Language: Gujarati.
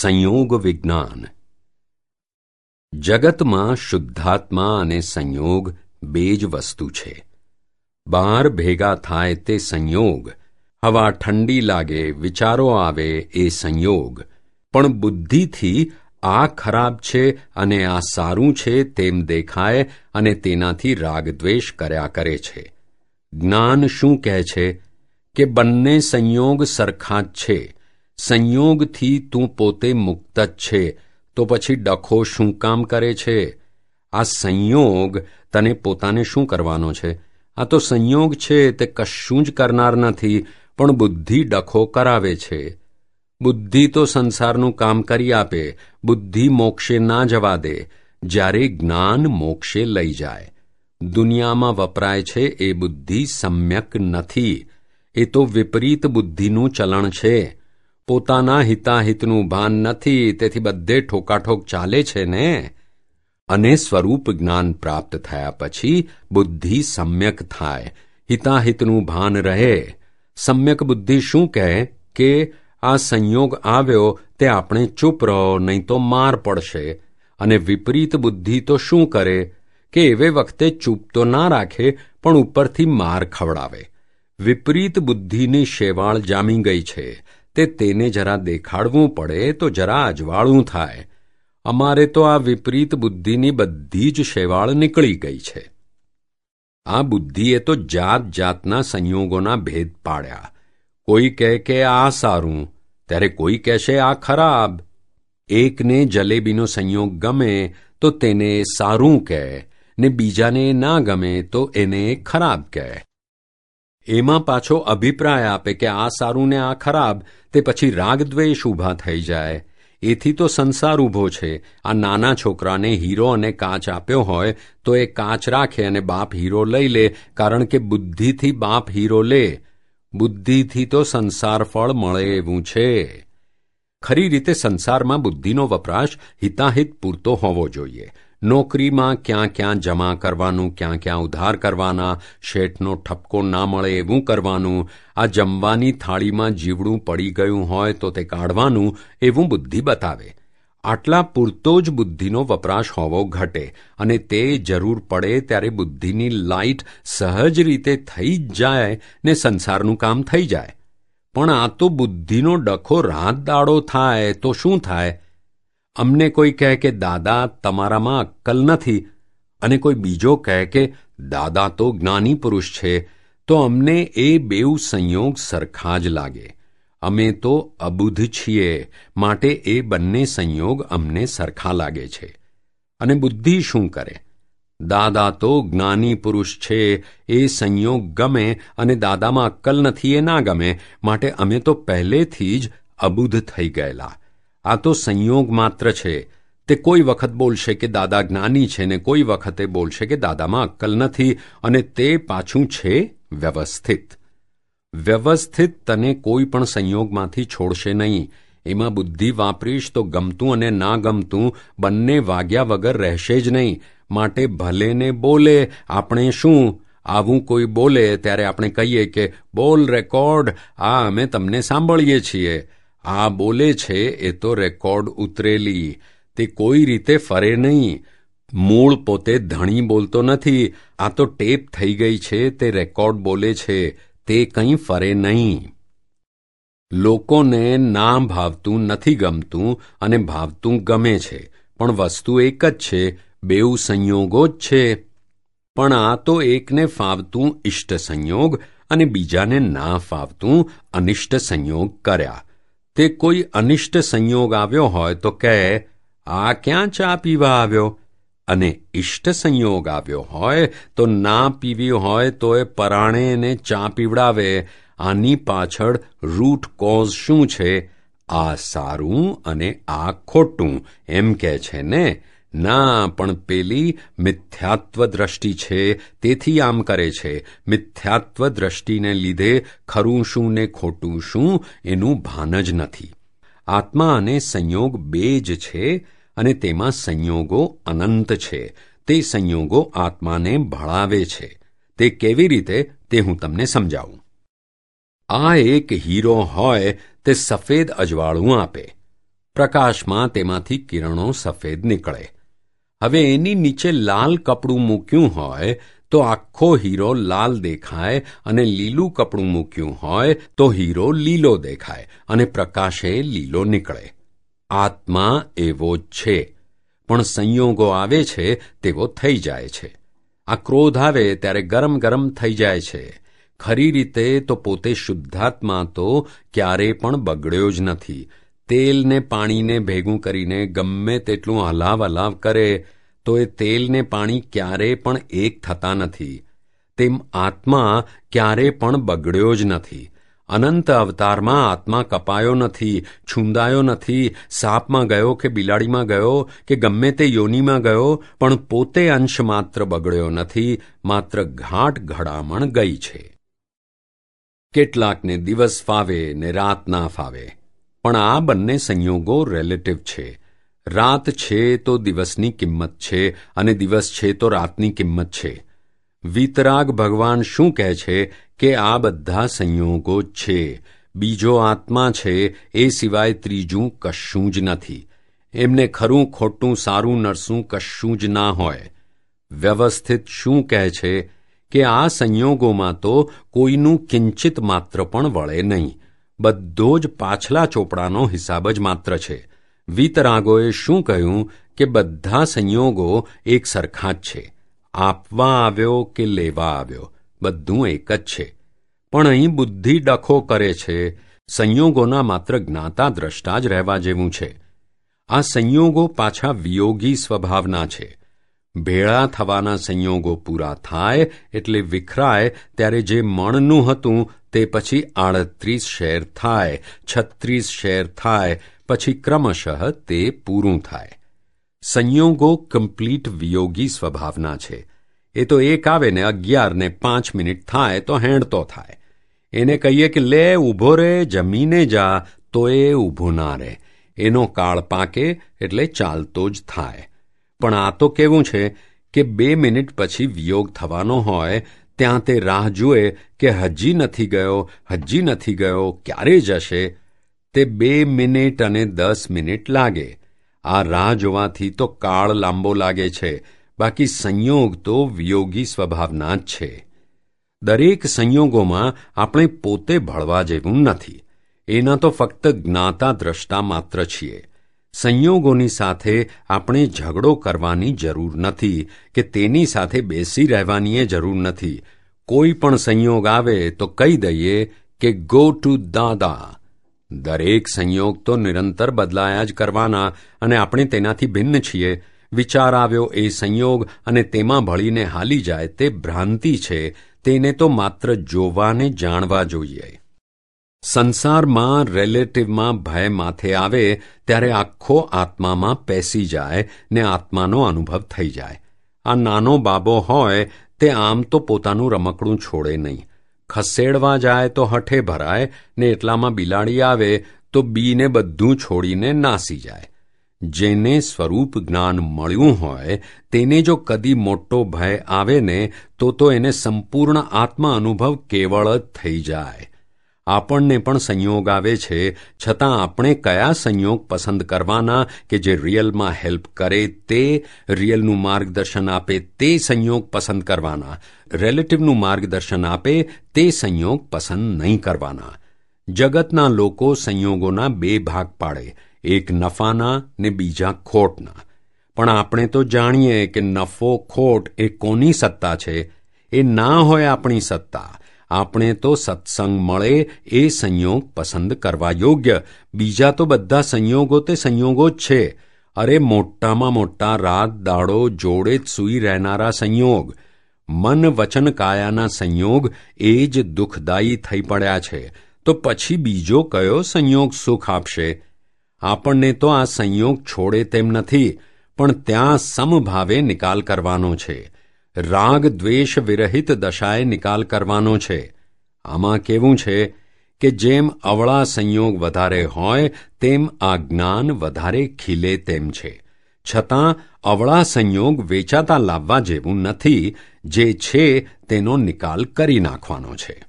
સંયોગ વિજ્ઞાન. જગતમાં શુદ્ધાત્મા અને સંયોગ બે જ વસ્તુ છે. બહાર ભેગા થાય તે સંયોગ, હવા ઠંડી લાગે, વિચારો આવે એ સંયોગ. પણ બુદ્ધિથી આ ખરાબ છે અને આ સારું છે તેમ દેખાય અને તેનાથી રાગદ્વેષ કર્યા કરે છે. જ્ઞાન શું કહે છે? કે બંને સંયોગ સરખા જ છે. સંયોગથી તું પોતે મુક્ત જ છે. તો પછી ડખો શું કામ કરે છે? આ સંયોગ તને પોતાને શું કરવાનો છે? આ તો સંયોગ છે તે કશું જ કરનાર નથી, પણ બુદ્ધિ ડખો કરાવે છે. બુદ્ધિ તો સંસારનું કામ કરી આપે, બુદ્ધિ મોક્ષે ના જવા દે, જ્યારે જ્ઞાન મોક્ષે લઈ જાય. દુનિયામાં વપરાય છે એ બુદ્ધિ સમ્યક નથી. એ તો વિપરીત બુદ્ધિનું ચલણ છે. પોતાના હિતાહિતનું ભાન નથી, તેથી બધે ઠોકાઠોક ચાલે છે ને? અને સ્વરૂપ જ્ઞાન પ્રાપ્ત થયા પછી બુદ્ધિ સમ્યક થાય, હિતાહિતનું ભાન રહે. સમ્યક બુદ્ધિ શું કહે? કે આ સંયોગ આવ્યો તે આપણે ચૂપ રહો, નહીં તો માર પડશે. અને વિપરીત બુદ્ધિ તો શું કરે? કે એવે વખતે ચૂપ તો ના રાખે, પણ ઉપરથી માર ખવડાવે. વિપરીત બુદ્ધિની શેવાળ જામી ગઈ છે. તે તેને જરા દેખાડવું પડે તો જરા અજવાળું થાય. અમારે તો આ વિપરીત બુદ્ધિની બધી જ શેવાળ નીકળી ગઈ છે. આ બુદ્ધિએ તો જાત જાતના સંયોગોના ભેદ પાડ્યા. કોઈ કહે કે આ સારું, ત્યારે કોઈ કહેશે આ ખરાબ. એકને જલેબીનો સંયોગ ગમે તો તેને સારું કહે, ને બીજાને ના ગમે તો એને ખરાબ કહે. એમાં પાછો અભિપ્રાય આપે કે આ સારું ને આ ખરાબ, તે પછી રાગદ્વેષ ઊભા થઈ જાય. એથી તો સંસાર ઊભો છે. આ નાના છોકરાને હીરો અને કાચ આપ્યો હોય, તો એ કાચ રાખે અને બાપ હીરો લઈ લે, કારણ કે બુદ્ધિથી બાપ હીરો લે. બુદ્ધિથી તો સંસાર ફળ મળે એવું છે. ખરી રીતે સંસારમાં બુદ્ધિનો વપરાશ હિતાહિત પૂરતો હોવો જોઈએ. નોકરીમાં ક્યાં ક્યાં જમા કરવાનું, ક્યાં ક્યાં ઉધાર કરવાના, શેઠનો ઠપકો ના મળે એવું કરવાનું, આ જમવાની થાળીમાં જીવડું પડી ગયું હોય તો તે કાઢવાનું એવું બુદ્ધિ બતાવે. આટલા પૂરતો જ બુદ્ધિનો વપરાશ હોવો ઘટે અને તે જરૂર પડે ત્યારે બુદ્ધિની લાઇટ સહજ રીતે થઈ જ જાય ને સંસારનું કામ થઈ જાય. પણ આ તો બુદ્ધિનો ડખો રાત દાડો થાય તો શું થાય? અમને કોઈ કહે કે, દાદા, તમારામાં અક્કલ નથી. અને કોઈ બીજો કહે કે, દાદા તો જ્ઞાની પુરુષ છે. તો અમને એ બેઉ સંયોગ સરખા જ લાગે. અમે તો અબુધ છીએ. માટે એ બંને સંયોગ અમને સરખા લાગે છે. અને બુદ્ધિ શું કરે? દાદા તો જ્ઞાની પુરુષ છે. એ સંયોગ ગમે અને દાદામાં અક્કલ નથી, એ ના ગમે. માટે અમે તો પહેલેથી જ અબુધ થઈ ગયેલા. આ તો સંયોગ માત્ર છે. તે કોઈ વખત બોલશે કે દાદા જ્ઞાની છે ને કોઈ વખતે બોલશે કે દાદામાં અક્કલ નથી અને તે પાછું છે વ્યવસ્થિત. વ્યવસ્થિત તને કોઈ પણ સંયોગમાંથી છોડશે નહીં. એમાં બુદ્ધિ વાપરીશ તો ગમતું અને ના ગમતું બંને વાગ્યા વગર રહેશે જ નહીં. માટે ભલે ને બોલે આપણે શું? આવું કોઈ બોલે ત્યારે આપણે કહીએ કે બોલ રેકોર્ડ, આ અમે તમને સાંભળીએ છીએ. આ બોલે છે, એ તો રેકોર્ડ ઉતરેલી. તે કોઈ રીતે ફરે નહીં. મૂળ પોતે ધણી બોલતો નથી. આ તો ટેપ થઈ ગઈ છે, તે રેકોર્ડ બોલે છે. તે કંઈ ફરે નહીં. લોકોને ના ભાવતું નથી ગમતું અને ભાવતું ગમે છે. પણ વસ્તુ એક જ છે, બેઉ સંયોગો જ છે. પણ આ તો એકને ફાવતું ઇષ્ટ સંયોગ અને બીજાને ના ફાવતું અનિષ્ટ સંયોગ કર્યા. તે કોઈ અનિષ્ટ સંયોગ આવ્યો હોય તો કહે, આ ક્યાં ચા પીવા આવ્યો? અને ઇષ્ટ સંયોગ આવ્યો હોય તો ના પીવી હોય તો એ પરાણે એને ચા પીવડાવે. આની પાછળ રૂટ કોઝ શું છે? આ સારું અને આ ખોટું, એમ કહે છે ને? ના, પણ પેલી મિથ્યાત્વ દ્રષ્ટિ છે, તેથી આમ કરે છે. મિથ્યાત્વ દ્રષ્ટિને લીધે ખરું શું ને ખોટું શું, એનું ભાન જ નથી. આત્મા અને સંયોગ બે જ છે, અને તેમાં સંયોગો અનંત છે. તે સંયોગો આત્માને ભળાવે છે. તે કેવી રીતે, તે હું તમને સમજાવું. આ એક હીરો હોય, તે સફેદ અજવાળું આપે. પ્રકાશમાં તેમાંથી કિરણો સફેદ નીકળે. હવે એની નીચે લાલ કપડું મૂક્યું હોય, તો આખો હીરો લાલ દેખાય અને લીલું કપડું મૂક્યું હોય, તો હીરો લીલો દેખાય અને પ્રકાશે લીલો નીકળે. આત્મા એવો જ છે. પણ સંયોગો આવે છે, તેવો થઈ જાય છે. આ ક્રોધ આવે ત્યારે ગરમ ગરમ થઈ જાય છે. ખરી રીતે તો પોતે શુદ્ધાત્મા તો ક્યારે પણ બગડ્યો જ નથી. તેલને પાણીને ભેગું કરીને ગમે તેટલું હલાવ હલાવ કરે, તો એ તેલને પાણી ક્યારે પણ એક થતા નથી. તેમ આત્મા ક્યારે પણ બગડ્યો જ નથી. અનંત અવતારમાં આત્મા કપાયો નથી, છૂંદાયો નથી, સાપમાં ગયો કે બિલાડીમાં ગયો કે ગમે તે યોનીમાં ગયો, પણ પોતે અંશ માત્ર બગડ્યો નથી, માત્ર ઘાટ ઘડામણ ગઈ છે. કેટલાકને દિવસ ફાવે ને રાત ના ફાવે. પણ આ બંને સંયોગો રિલેટિવ છે. રાત છે તો દિવસની કિંમત છે અને દિવસ છે તો રાતની કિંમત છે. વિતરાગ ભગવાન શું કહે છે કે આ બધા સંયોગો છે. બીજો આત્મા છે, એ સિવાય ત્રીજું કશું જ નથી. એમને ખરું ખોટું સારું નરસું કશું જ ના હોય. વ્યવસ્થિત શું કહે છે કે આ સંયોગોમાં તો કોઈનું કિંચિત માત્ર પણ વળે નહીં. બધો જ પાછલા ચોપડાનો હિસાબ જ માત્ર છે. વીતરાગોએ શું કહ્યું કે બધા સંયોગો એક સરખા જ છે. આપવા આવ્યો કે લેવા આવ્યો, બધું એક જ છે. પણ અહીં બુદ્ધિ ડખો કરે છે, સંયોગોના માત્ર જ્ઞાતા દ્રષ્ટા જ રહેવા જેવું છે. આ સંયોગો પાછા વિયોગી સ્વભાવના છે. ભેળા થવાના સંયોગો પૂરા થાય એટલે વિખરાય ત્યારે જે મણનું હતું તે પછી આડત્રીસ શેર થાય, છત્રીસ શેર થાય, પછી ક્રમશઃ તે પૂરું થાય. સંયોગો કમ્પ્લીટ વિયોગી સ્વભાવના છે. એ તો એક આવે ને અગિયાર ને પાંચ મિનિટ થાય તો હેણતો થાય. એને કહીએ કે, લે, ઊભો રે, જમીને જા, તો એ ઊભો ના રહે. એનો કાળ પાકે એટલે ચાલતો જ થાય. પણ આ તો કેવું છે કે બે મિનિટ પછી વિયોગ થવાનો હોય ત્યાં તે રાહ જુએ કે હજી નથી ગયો, હજી નથી ગયો, ક્યારે જશે? તે બે મિનિટ અને દસ મિનિટ લાગે. આ રાહ જોવાથી તો કાળ લાંબો લાગે છે. બાકી સંયોગ તો વિયોગી સ્વભાવના જ છે. દરેક સંયોગોમાં આપણે પોતે ભળવા જેવું નથી. એના તો ફક્ત જ્ઞાતા દ્રષ્ટા માત્ર છીએ. સંયોગોની સાથે આપણે ઝઘડો કરવાની જરૂર નથી કે તેની સાથે બેસી રહેવાની જરૂર નથી. કોઈ પણ સંયોગ આવે તો કહી દઈએ કે ગો ટુ દાદા. દરેક સંયોગ તો નિરંતર બદલાયા જ કરવાના અને આપણે તેનાથી ભિન્ન છીએ. વિચાર આવ્યો એ સંયોગ અને તેમાં ભળીને હાલી જાય તે ભ્રાંતિ છે. તેને તો માત્ર જોવાને જાણવા જોઈએ. સંસારમાં રિલેટિવમાં ભય માથે આવે, ત્યારે આખો આત્મામાં પેસી જાય ને આત્માનો અનુભવ થઈ જાય. આ નાનો બાબો હોય, તે આમ તો પોતાનું રમકડું છોડે નહીં. ખસેડવા જાય તો હઠે ભરાય, ને એટલામાં બિલાડી આવે તો બીને બધું છોડીને નાસી જાય. જેને સ્વરૂપ જ્ઞાન મળ્યું હોય, તેને જો કદી મોટો ભય આવે ને, તો તો એને સંપૂર્ણ આત્મા અનુભવ કેવળ જ થઈ જાય. આપણને પણ સંયોગ આવે છે, છતાં આપણે કયા સંયોગ પસંદ કરવાના કે જે રિયલમાં હેલ્પ કરે તે, રિયલનું માર્ગદર્શન આપે તે સંયોગ પસંદ કરવાના. રિલેટિવનું માર્ગદર્શન આપે તે સંયોગ પસંદ નહીં કરવાના. જગતના લોકો સંયોગોના બે ભાગ પાડે, એક નફાના ને બીજા ખોટના. પણ આપણે તો જાણીએ કે નફો ખોટ એ કોની સત્તા છે? એ ના હોય આપણી સત્તા. આપણે તો સત્સંગ મળે એ સંયોગ પસંદ કરવા યોગ્ય. બીજા તો બધા સંયોગો તે સંયોગો જ છે. અરે મોટામાં મોટા રાત દાડો જોડે જ સૂઈ રહેનારા સંયોગ. મન વચન કાયાના સંયોગ એ જ દુઃખદાયી થઈ પડ્યા છે. તો પછી બીજો કયો સંયોગ સુખ આપશે? આપણને તો આ સંયોગ છોડે તેમ નથી, પણ ત્યાં સમભાવે નિકાલ કરવાનો છે. રાગ દ્વેષ વિરહિત દશાએ નિકાલ કરવાનો છે. આમાં કેવું છે કે જેમ અવળા સંયોગ વધારે હોય, તેમ આ જ્ઞાન વધારે ખીલે તેમ છે. છતાં, અવળા સંયોગ વેચાતા લાવવા જેવું નથી, જે છે તેનો નિકાલ કરી નાખવાનો છે.